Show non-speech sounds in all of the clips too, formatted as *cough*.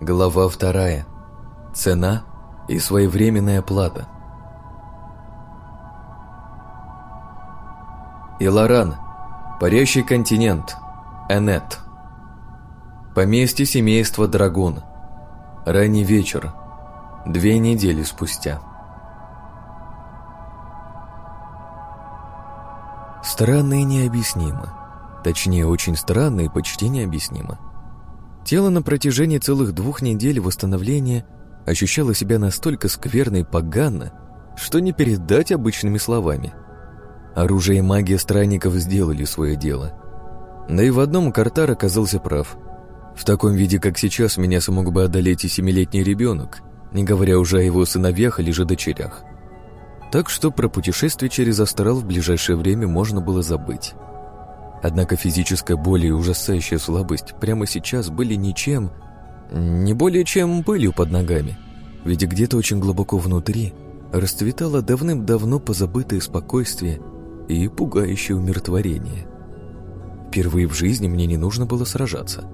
Глава вторая. Цена и своевременная плата. Иларан. Парящий континент. Энет. Поместье семейства Драгун. Ранний вечер. Две недели спустя. Странно и необъяснимо. Точнее, очень странно и почти необъяснимо. Тело на протяжении целых двух недель восстановления ощущало себя настолько скверно и поганно, что не передать обычными словами. Оружие и магия странников сделали свое дело. Да и в одном Картар оказался прав. В таком виде, как сейчас, меня смог бы одолеть и семилетний ребенок, не говоря уже о его сыновьях или же дочерях. Так что про путешествие через астрал в ближайшее время можно было забыть. Однако физическая боль и ужасающая слабость прямо сейчас были ничем, не более чем пылью под ногами. Ведь где-то очень глубоко внутри расцветало давным-давно позабытое спокойствие и пугающее умиротворение. Впервые в жизни мне не нужно было сражаться.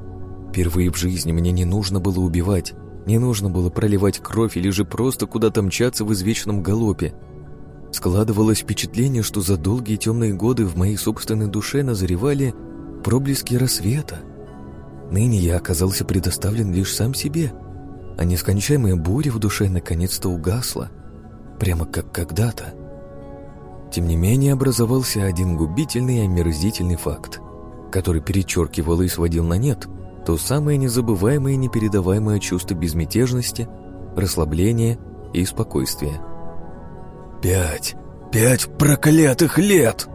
Впервые в жизни мне не нужно было убивать, не нужно было проливать кровь или же просто куда-то мчаться в извечном галопе – Складывалось впечатление, что за долгие темные годы в моей собственной душе назревали проблески рассвета. Ныне я оказался предоставлен лишь сам себе, а нескончаемая буря в душе наконец-то угасла, прямо как когда-то. Тем не менее, образовался один губительный и омерзительный факт, который перечеркивал и сводил на нет то самое незабываемое и непередаваемое чувство безмятежности, расслабления и спокойствия. Пять! Пять проклятых лет!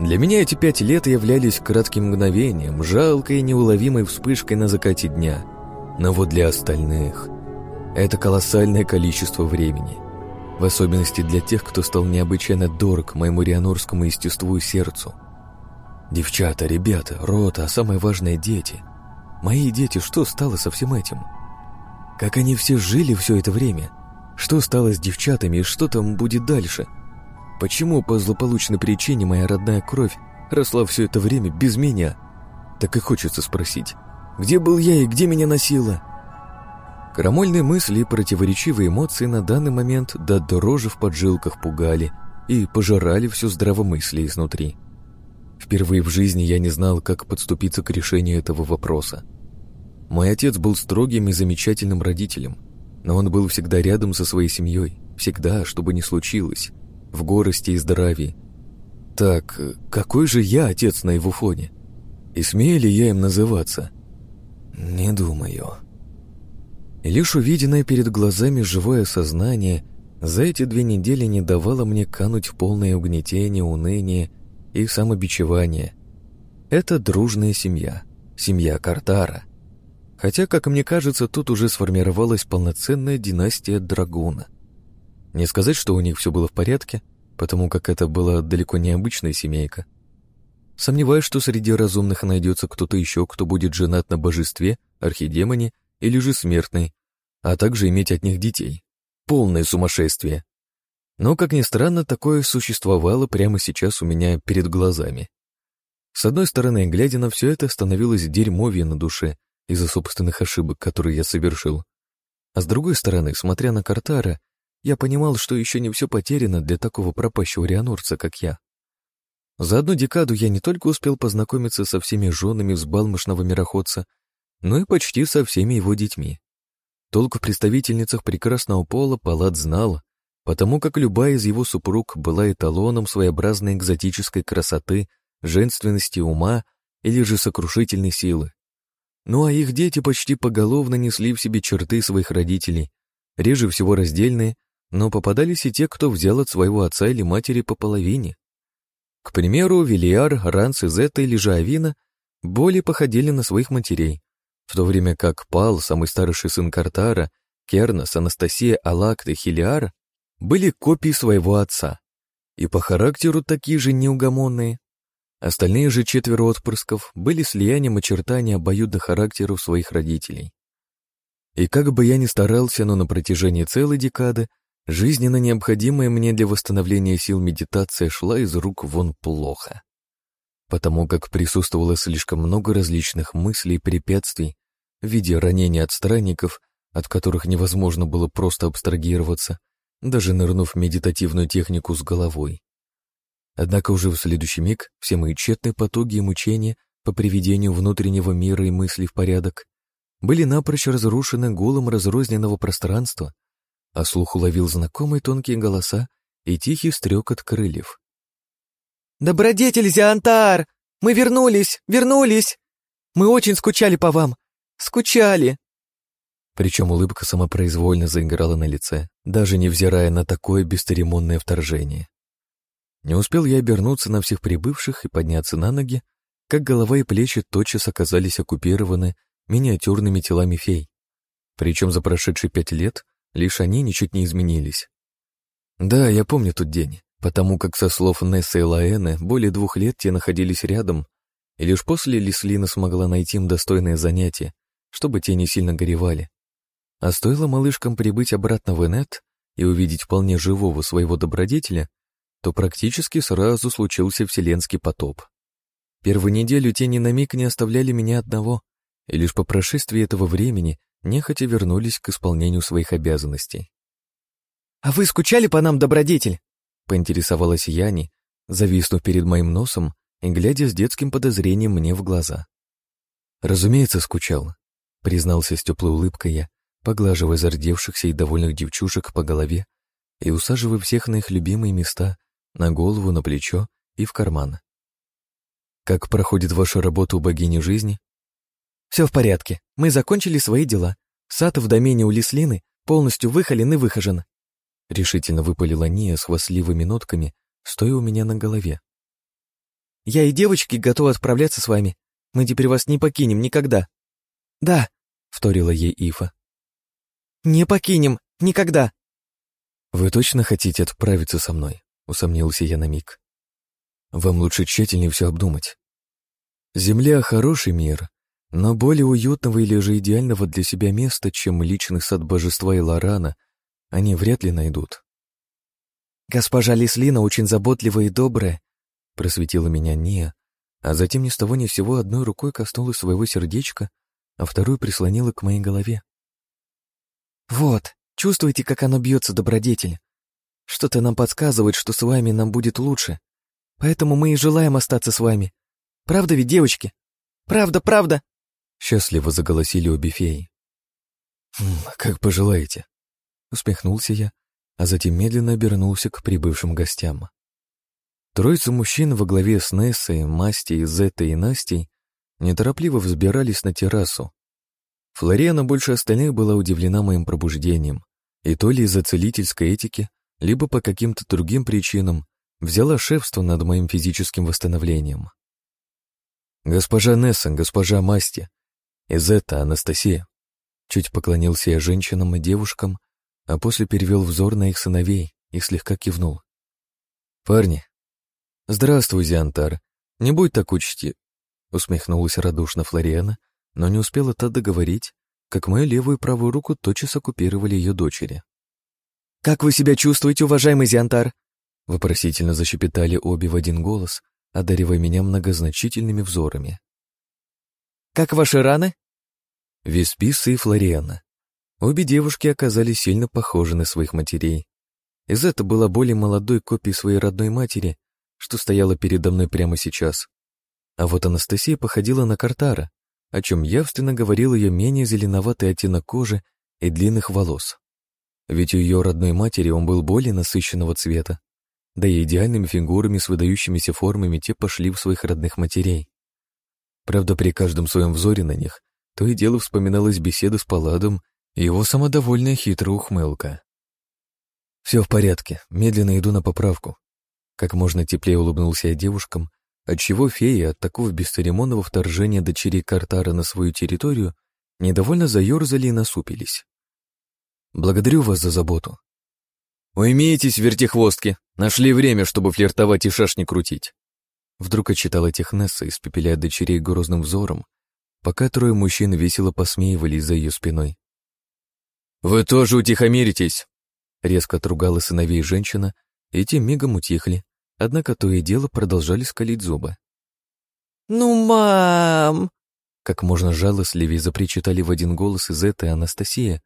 Для меня эти пять лет являлись кратким мгновением, жалкой и неуловимой вспышкой на закате дня. Но вот для остальных это колоссальное количество времени. В особенности для тех, кто стал необычайно дорог моему рианорскому естеству и сердцу. Девчата, ребята, рота, а самое важное — дети. Мои дети, что стало со всем этим? Как они все жили все это время — что стало с девчатами и что там будет дальше? Почему по злополучной причине моя родная кровь росла все это время без меня? Так и хочется спросить, где был я и где меня носило? Крамольные мысли и противоречивые эмоции на данный момент до дрожи в поджилках пугали и пожирали все здравомыслие изнутри. Впервые в жизни я не знал, как подступиться к решению этого вопроса. Мой отец был строгим и замечательным родителем – но он был всегда рядом со своей семьей, всегда, что бы ни случилось, в горости и здравии. Так, какой же я отец на его фоне? И смею ли я им называться? Не думаю. И лишь увиденное перед глазами живое сознание за эти две недели не давало мне кануть в полное угнетение, уныние и самобичевание. Это дружная семья, семья Картара. Хотя, как мне кажется, тут уже сформировалась полноценная династия Драгуна. Не сказать, что у них все было в порядке, потому как это была далеко не обычная семейка. Сомневаюсь, что среди разумных найдется кто-то еще, кто будет женат на божестве, архидемоне или же смертной, а также иметь от них детей. Полное сумасшествие. Но, как ни странно, такое существовало прямо сейчас у меня перед глазами. С одной стороны, глядя на все это, становилось дерьмовье на душе, из-за собственных ошибок, которые я совершил. А с другой стороны, смотря на Картара, я понимал, что еще не все потеряно для такого пропащего рианорца, как я. За одну декаду я не только успел познакомиться со всеми женами взбалмошного мироходца, но и почти со всеми его детьми. Толк в представительницах прекрасного пола Палат знал, потому как любая из его супруг была эталоном своеобразной экзотической красоты, женственности ума или же сокрушительной силы. Ну а их дети почти поголовно несли в себе черты своих родителей, реже всего раздельные, но попадались и те, кто взял от своего отца или матери по половине. К примеру, Вильяр, Ранс, Изетта или Жавина более походили на своих матерей, в то время как Пал, самый старший сын Картара, Кернос, Анастасия, Алакт и Хилиар были копии своего отца, и по характеру такие же неугомонные, Остальные же четверо отпрысков были слиянием очертаний обоюдных характеров своих родителей. И как бы я ни старался, но на протяжении целой декады жизненно необходимая мне для восстановления сил медитация шла из рук вон плохо. Потому как присутствовало слишком много различных мыслей и препятствий, в виде ранений от странников, от которых невозможно было просто абстрагироваться, даже нырнув в медитативную технику с головой. Однако уже в следующий миг все мои тщетные потуги и мучения по приведению внутреннего мира и мыслей в порядок были напрочь разрушены гулом разрозненного пространства, а слух уловил знакомые тонкие голоса и тихий стрекот крыльев. «Добродетель Зиантар! Мы вернулись! Вернулись! Мы очень скучали по вам! Скучали!» Причем улыбка самопроизвольно заиграла на лице, даже невзирая на такое бесцеремонное вторжение. Не успел я обернуться на всех прибывших и подняться на ноги, как голова и плечи тотчас оказались оккупированы миниатюрными телами фей. Причем за прошедшие пять лет лишь они ничуть не изменились. Да, я помню тот день, потому как со слов Несса и Лаэны более двух лет те находились рядом, и лишь после Лислина смогла найти им достойное занятие, чтобы те не сильно горевали. А стоило малышкам прибыть обратно в Энет и увидеть вполне живого своего добродетеля, то практически сразу случился вселенский потоп. Первую неделю тени на миг не оставляли меня одного, и лишь по прошествии этого времени нехотя вернулись к исполнению своих обязанностей. «А вы скучали по нам, добродетель?» — поинтересовалась Яни, зависнув перед моим носом и глядя с детским подозрением мне в глаза. «Разумеется, скучал», — признался с теплой улыбкой я, поглаживая зардевшихся и довольных девчушек по голове и усаживая всех на их любимые места, на голову, на плечо и в карман. «Как проходит ваша работа у богини жизни?» «Все в порядке. Мы закончили свои дела. Сад в домене у Лислины полностью выхолен и выхожен». Решительно выпалила Ния с хвастливыми нотками, стоя у меня на голове. «Я и девочки готовы отправляться с вами. Мы теперь вас не покинем никогда». «Да», — вторила ей Ифа. «Не покинем! Никогда!» «Вы точно хотите отправиться со мной?» — усомнился я на миг. «Вам лучше тщательнее все обдумать. Земля — хороший мир, но более уютного или же идеального для себя места, чем личный сад божества и Лорана, они вряд ли найдут». «Госпожа Лислина очень заботливая и добрая», — просветила меня Ния, а затем ни с того ни с сего одной рукой коснулась своего сердечка, а вторую прислонила к моей голове. «Вот, чувствуете, как оно бьется, добродетель? Что-то нам подсказывает, что с вами нам будет лучше. Поэтому мы и желаем остаться с вами. Правда ведь, девочки? Правда, правда!» Счастливо заголосили обе феи. «Хм, «Как пожелаете», — усмехнулся я, а затем медленно обернулся к прибывшим гостям. Троица мужчин во главе с Нессой, Мастей, Зетой и Настей неторопливо взбирались на террасу, Флориана больше остальных была удивлена моим пробуждением, и то ли из-за целительской этики, либо по каким-то другим причинам взяла шефство над моим физическим восстановлением. «Госпожа Несса, госпожа Масти, из это Анастасия», чуть поклонился я женщинам и девушкам, а после перевел взор на их сыновей и слегка кивнул. «Парни, здравствуй, Зиантар, не будь так учти», усмехнулась радушно Флориана, но не успела та договорить, как мою левую и правую руку тотчас оккупировали ее дочери. «Как вы себя чувствуете, уважаемый Зиантар?» Вопросительно защепетали обе в один голос, одаривая меня многозначительными взорами. «Как ваши раны?» Весписа и Флориана. Обе девушки оказались сильно похожи на своих матерей. Изетта была более молодой копией своей родной матери, что стояла передо мной прямо сейчас. А вот Анастасия походила на Картара, о чем явственно говорил ее менее зеленоватый оттенок кожи и длинных волос. Ведь у ее родной матери он был более насыщенного цвета, да и идеальными фигурами с выдающимися формами те пошли в своих родных матерей. Правда, при каждом своем взоре на них то и дело вспоминалась беседа с Паладом и его самодовольная хитрая ухмылка. «Все в порядке, медленно иду на поправку». Как можно теплее улыбнулся я девушкам, отчего феи от такого бесцеремонного вторжения дочерей Картара на свою территорию недовольно заерзали и насупились. «Благодарю вас за заботу». «Уймитесь, вертихвостки! Нашли время, чтобы флиртовать и шашни крутить!» Вдруг отчитала Технесса, испепеляя дочерей грозным взором, пока трое мужчин весело посмеивались за ее спиной. «Вы тоже утихомиритесь!» Резко отругала сыновей женщина, и те мигом утихли, Однако то и дело продолжали скалить зубы. «Ну, мам!» Как можно жалостливее запричитали в один голос из этой Анастасия,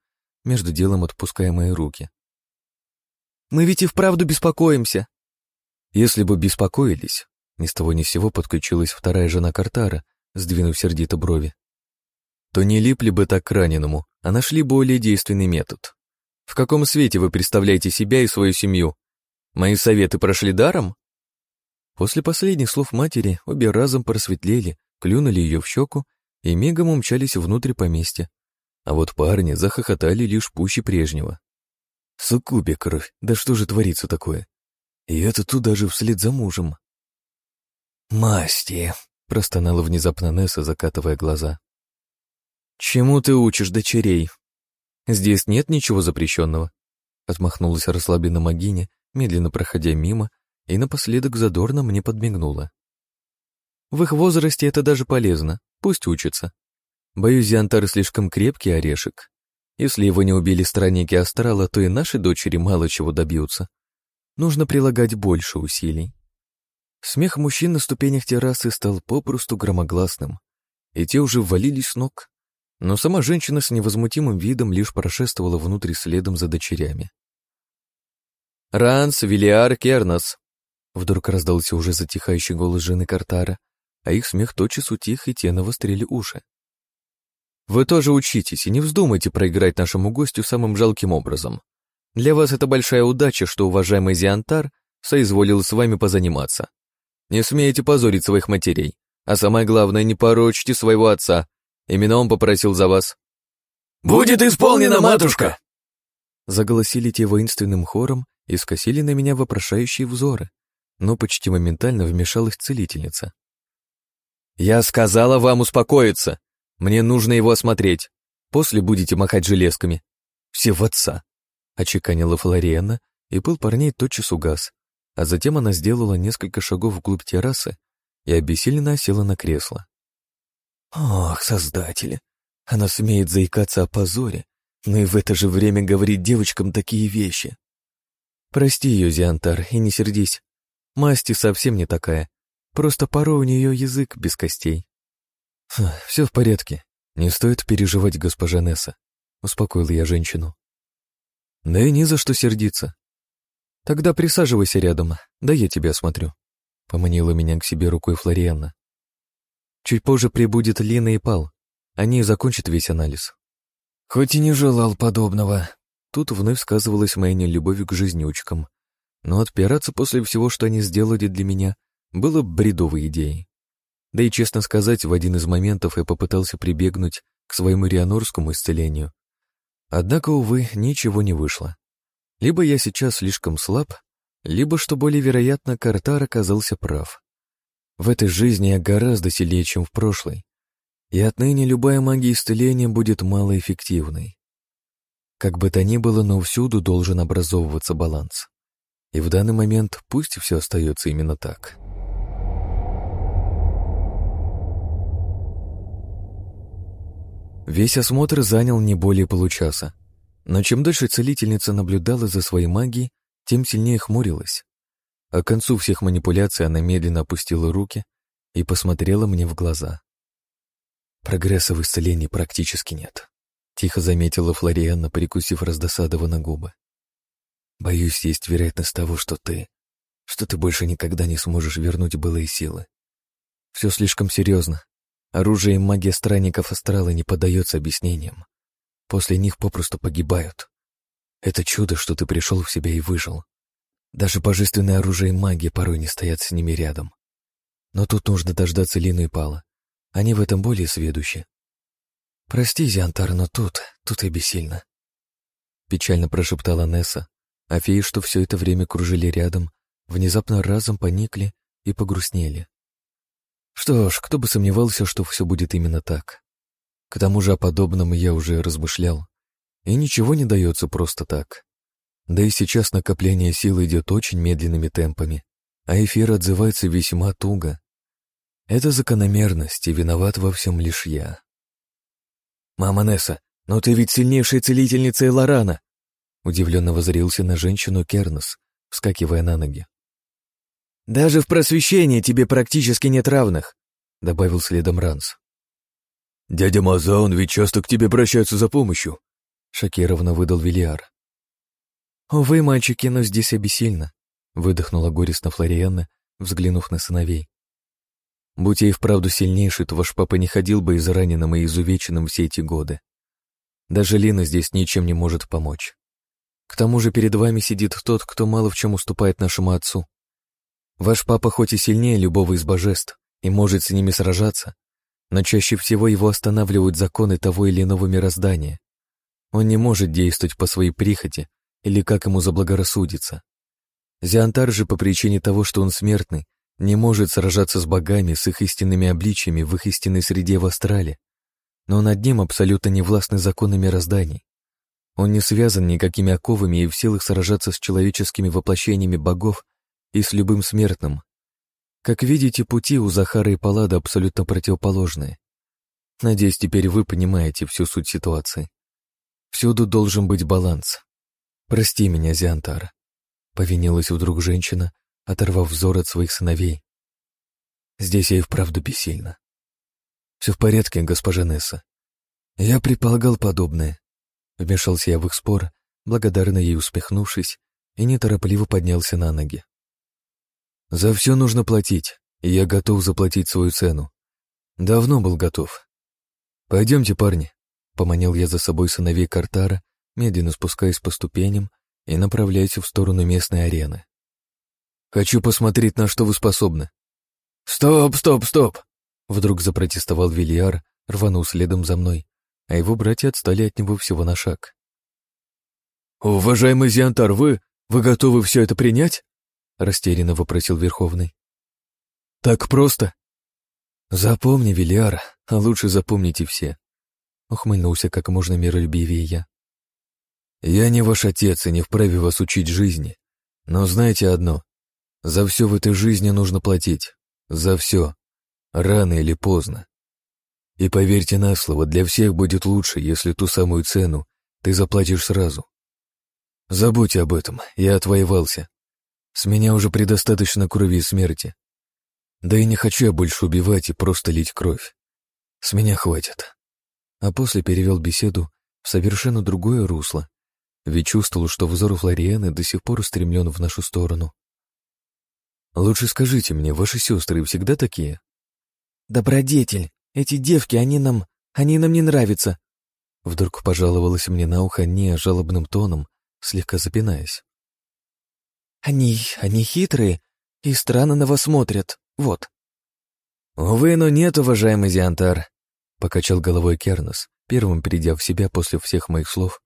между делом отпуская мои руки. «Мы ведь и вправду беспокоимся!» Если бы беспокоились, ни с того ни с сего подключилась вторая жена Картара, сдвинув сердито брови, то не липли бы так к раненому, а нашли более действенный метод. В каком свете вы представляете себя и свою семью? Мои советы прошли даром? После последних слов матери обе разом просветлели, клюнули ее в щеку и мигом умчались внутрь поместья. А вот парни захохотали лишь пуще прежнего. Суккубе кровь, да что же творится такое? И это тут даже вслед за мужем. «Масти», — простонала внезапно Несса, закатывая глаза. «Чему ты учишь дочерей? Здесь нет ничего запрещенного», — отмахнулась расслабленно Магиня, медленно проходя мимо, и напоследок задорно мне подмигнула. «В их возрасте это даже полезно, пусть учатся. Боюсь, Зиантар слишком крепкий орешек. Если его не убили странники Астрала, то и наши дочери мало чего добьются. Нужно прилагать больше усилий». Смех мужчин на ступенях террасы стал попросту громогласным, и те уже ввалились с ног, но сама женщина с невозмутимым видом лишь прошествовала внутрь следом за дочерями. «Ранс, Вилиар, Кернос!» Вдруг раздался уже затихающий голос жены Картара, а их смех тотчас утих, и те навострили уши. «Вы тоже учитесь и не вздумайте проиграть нашему гостю самым жалким образом. Для вас это большая удача, что уважаемый Зиантар соизволил с вами позаниматься. Не смейте позорить своих матерей, а самое главное, не порочьте своего отца. Именно он попросил за вас». «Будет исполнено, матушка!» Заголосили те воинственным хором и скосили на меня вопрошающие взоры, но почти моментально вмешалась целительница. «Я сказала вам успокоиться. Мне нужно его осмотреть. После будете махать железками. Все в отца!» Очеканила Флориана, и пыл парней тотчас угас, а затем она сделала несколько шагов вглубь террасы и обессиленно села на кресло. Ох, создатели! Она смеет заикаться о позоре, но и в это же время говорит девочкам такие вещи. Прости ее, Зиантар, и не сердись. Масти совсем не такая. Просто порой у нее язык без костей. *sighs* Все в порядке. Не стоит переживать, госпожа Несса. Успокоил я женщину. Да и не за что сердиться. Тогда присаживайся рядом, да я тебя осмотрю. Поманила меня к себе рукой Флорианна. Чуть позже прибудет Лина и Пал. Они закончат весь анализ. Хоть и не желал подобного. Тут вновь сказывалась моя нелюбовь к жизнючкам. Но отпираться после всего, что они сделали для меня, было бредовой идеей. Да и, честно сказать, в один из моментов я попытался прибегнуть к своему рианорскому исцелению. Однако, увы, ничего не вышло. Либо я сейчас слишком слаб, либо, что более вероятно, Картар оказался прав. В этой жизни я гораздо сильнее, чем в прошлой, и отныне любая магия исцеления будет малоэффективной. Как бы то ни было, но всюду должен образовываться баланс. И в данный момент пусть все остается именно так. Весь осмотр занял не более получаса, но чем дольше целительница наблюдала за своей магией, тем сильнее хмурилась. А к концу всех манипуляций она медленно опустила руки и посмотрела мне в глаза. «Прогресса в исцелении практически нет», — тихо заметила Флорианна, прикусив раздосадованно губы. «Боюсь, есть вероятность того, что ты... что ты больше никогда не сможешь вернуть былые силы. Все слишком серьезно. Оружие и магия странников астрала не поддается объяснениям. После них попросту погибают. Это чудо, что ты пришел в себя и выжил. Даже божественное оружие и магия порой не стоят с ними рядом. Но тут нужно дождаться Лину и Пала. Они в этом более сведущи. «Прости, Зиантар, но тут, тут и бессильно», — печально прошептала Несса, а феи, что все это время кружили рядом, внезапно разом поникли и погрустнели. Что ж, кто бы сомневался, что все будет именно так. К тому же о подобном я уже размышлял, и ничего не дается просто так. Да и сейчас накопление сил идет очень медленными темпами, а эфир отзывается весьма туго. Это закономерность, и виноват во всем лишь я. «Мама Несса, но ты ведь сильнейшая целительница Элорана!» Удивленно возрился на женщину Кернос, вскакивая на ноги. «Даже в просвещении тебе практически нет равных», — добавил следом Ранс. Дядя Маза, он ведь часто к тебе обращается за помощью», — шокированно выдал Вильяр. «Увы, мальчики, но здесь я бессильна», — выдохнула горестно Флорианна, взглянув на сыновей. «Будь я и вправду сильнейший, то ваш папа не ходил бы израненным и изувеченным все эти годы. Даже Лина здесь ничем не может помочь. К тому же перед вами сидит тот, кто мало в чем уступает нашему отцу. Ваш папа хоть и сильнее любого из божеств и может с ними сражаться, но чаще всего его останавливают законы того или иного мироздания. Он не может действовать по своей прихоти или как ему заблагорассудится. Зиантар же по причине того, что он смертный, не может сражаться с богами, с их истинными обличиями в их истинной среде в астрале, но над ним абсолютно не властны законы мирозданий. Он не связан никакими оковами и в силах сражаться с человеческими воплощениями богов и с любым смертным. Как видите, пути у Захара и Паллада абсолютно противоположные. Надеюсь, теперь вы понимаете всю суть ситуации. Всюду должен быть баланс. Прости меня, Зиантар. Повинилась вдруг женщина, оторвав взор от своих сыновей. Здесь я и вправду бессильна. Все в порядке, госпожа Несса. Я предполагал подобное. Вмешался я в их спор, благодарно ей усмехнувшись, и неторопливо поднялся на ноги. За все нужно платить, и я готов заплатить свою цену. Давно был готов. Пойдемте, парни. Поманил я за собой сыновей Картара, медленно спускаясь по ступеням и направляясь в сторону местной арены. Хочу посмотреть, на что вы способны. Стоп, стоп, стоп! Вдруг запротестовал Вильяр, рванул следом за мной, а его братья отстали от него всего на шаг. «Уважаемый Зиантар, вы... вы готовы все это принять?» — растерянно вопросил Верховный. «Так просто?» «Запомни, Вильяр, а лучше запомните все», — ухмыльнулся как можно миролюбивее я. «Я не ваш отец и не вправе вас учить жизни, но знаете одно, за все в этой жизни нужно платить, за все, рано или поздно. И поверьте на слово, для всех будет лучше, если ту самую цену ты заплатишь сразу. Забудьте об этом, я отвоевался, с меня уже предостаточно крови и смерти. Да и не хочу я больше убивать и просто лить кровь. С меня хватит. А после перевел беседу в совершенно другое русло, ведь чувствовал, что взор Флорианы до сих пор устремлен в нашу сторону. «Лучше скажите мне, ваши сестры всегда такие?» «Добродетель, эти девки, они нам... они нам не нравятся!» Вдруг пожаловалась мне на ухо не жалобным тоном, слегка запинаясь. Они... они хитрые и странно на вас смотрят. Вот». «Увы, но нет, уважаемый Зиантар», — покачал головой Кернос, первым придя в себя после всех моих слов,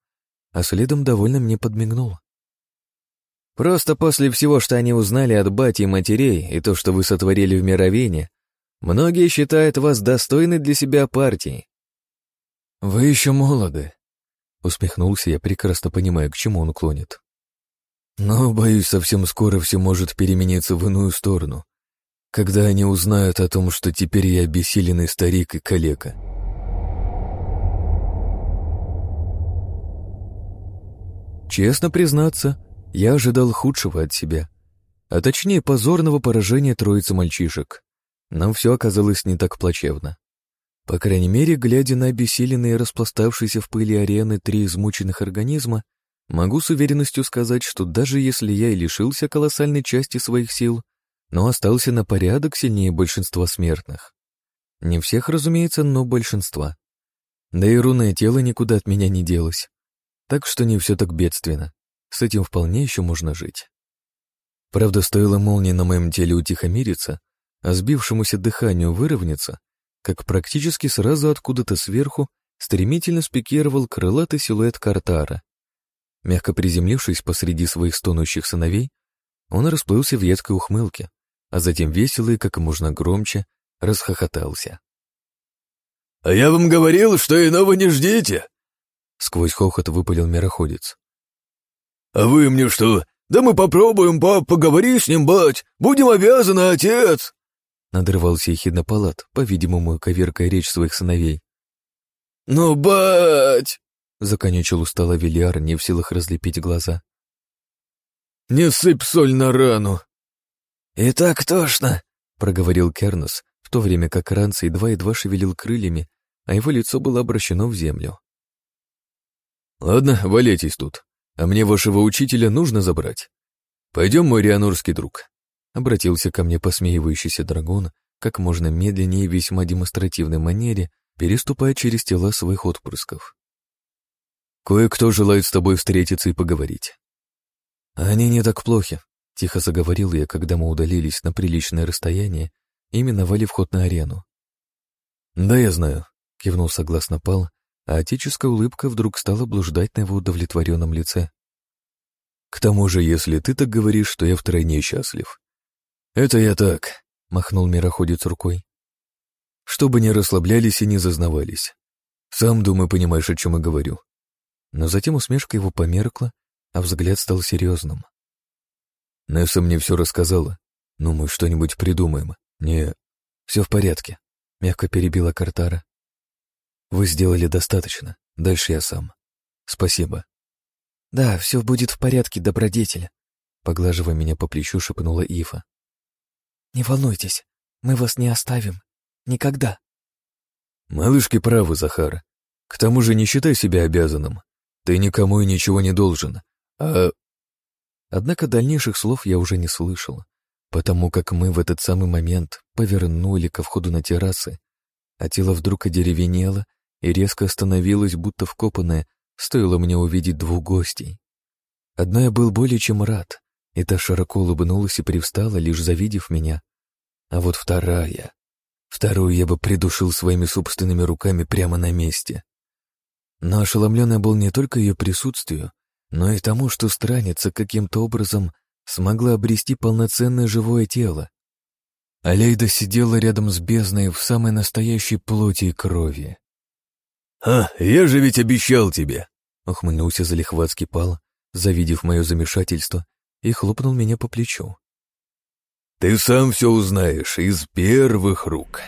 а следом довольно мне подмигнул. «Просто после всего, что они узнали от бати и матерей, и то, что вы сотворили в мировине, многие считают вас достойной для себя партией». «Вы еще молоды», — усмехнулся я, прекрасно понимая, к чему он клонит. Но, боюсь, совсем скоро все может перемениться в иную сторону, когда они узнают о том, что теперь я обессиленный старик и калека. Честно признаться, я ожидал худшего от себя, а точнее позорного поражения троицы мальчишек. Но все оказалось не так плачевно. По крайней мере, глядя на обессиленные распластавшиеся в пыли арены три измученных организма, Могу с уверенностью сказать, что даже если я и лишился колоссальной части своих сил, но остался на порядок сильнее большинства смертных. Не всех, разумеется, но большинства. Да и рунное тело никуда от меня не делось. Так что не все так бедственно. С этим вполне еще можно жить. Правда, стоило молнии на моем теле утихомириться, а сбившемуся дыханию выровняться, как практически сразу откуда-то сверху стремительно спикировал крылатый силуэт Картара, Мягко приземлившись посреди своих стонущих сыновей, он расплылся в едкой ухмылке, а затем весело и как можно громче расхохотался. «А я вам говорил, что иного не ждите!» Сквозь хохот выпалил мироходец. «А вы мне что? Да мы попробуем, пап, поговори с ним, бать! Будем обязаны, отец!» Надрывался ехидно палат, по-видимому, коверкая речь своих сыновей. «Ну, бать!» Законючил устало Вильяр, не в силах разлепить глаза. «Не сыпь соль на рану!» «И так тошно!» — проговорил Кернос, в то время как Ранц едва-едва шевелил крыльями, а его лицо было обращено в землю. «Ладно, валяйтесь тут, а мне вашего учителя нужно забрать. Пойдем, мой рианорский друг», — обратился ко мне посмеивающийся дракон, как можно медленнее и весьма демонстративной манере, переступая через тела своих отпрысков. «Кое-кто желает с тобой встретиться и поговорить». «Они не так плохи», — тихо заговорил я, когда мы удалились на приличное расстояние и миновали вход на арену. «Да, я знаю», — кивнул согласно Пал, а отеческая улыбка вдруг стала блуждать на его удовлетворенном лице. «К тому же, если ты так говоришь, то я втройне счастлив». «Это я так», — махнул мироходец рукой. «Чтобы не расслаблялись и не зазнавались. Сам, думаю, понимаешь, о чем я говорю». Но затем усмешка его померкла, а взгляд стал серьезным. Несса мне все рассказала. Ну, мы что-нибудь придумаем. Не, все в порядке. Мягко перебила Картара. Вы сделали достаточно. Дальше я сам. Спасибо. Да, все будет в порядке, добродетель. Поглаживая меня по плечу, шепнула Ифа. Не волнуйтесь, мы вас не оставим. Никогда. Малышки правы, Захар. К тому же не считай себя обязанным. Ты никому и ничего не должен. А... Однако дальнейших слов я уже не слышал потому как мы в этот самый момент повернули ко входу на террасы, а тело вдруг одеревенело и резко остановилось, будто вкопанное, стоило мне увидеть двух гостей. Одна я был более чем рад, и та широко улыбнулась и привстала, лишь завидев меня. А вот вторая... Вторую я бы придушил своими собственными руками прямо на месте. Но ошеломленный был не только ее присутствию, но и тому, что странница каким-то образом смогла обрести полноценное живое тело. Алейда сидела рядом с бездной в самой настоящей плоти и крови. «А, я же ведь обещал тебе!» — ухмыльнулся залихватский пал, завидев мое замешательство, и хлопнул меня по плечу. «Ты сам все узнаешь из первых рук».